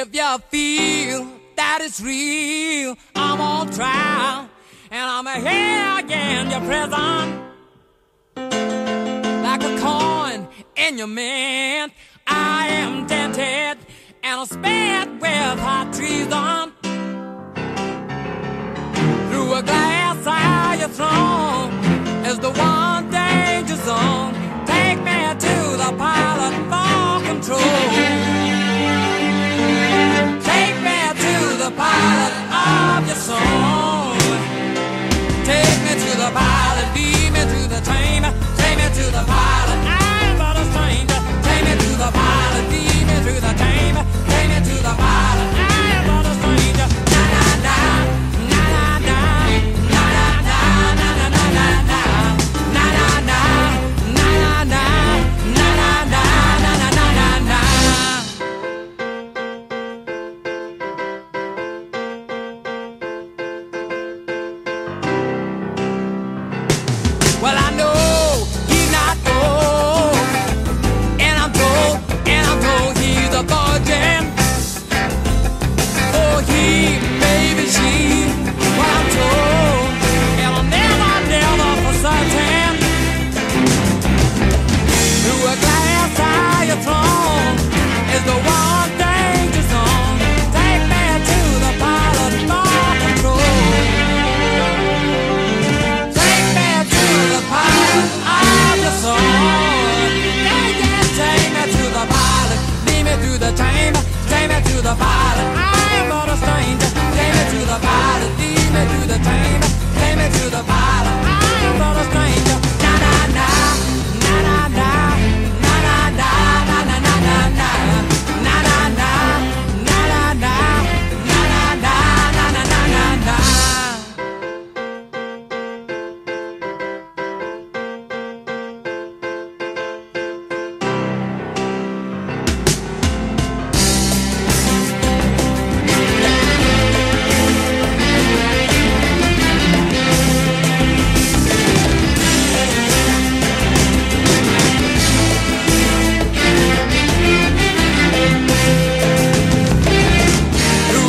If you feel that it's real, I'm on trial. And I'm here again, your prison. Like a coin in your mint, I am dented and I'm spared with hot treason. Through a glass eye, your throne is the one.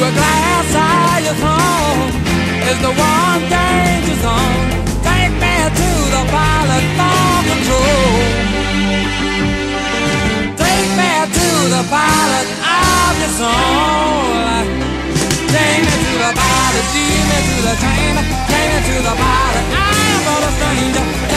a glass eye is home is the one danger zone. Take me to the pilot for control. Take me to the pilot of your soul. Take me to the pilot, lead me to the train. Take me to the pilot, I am not a stranger.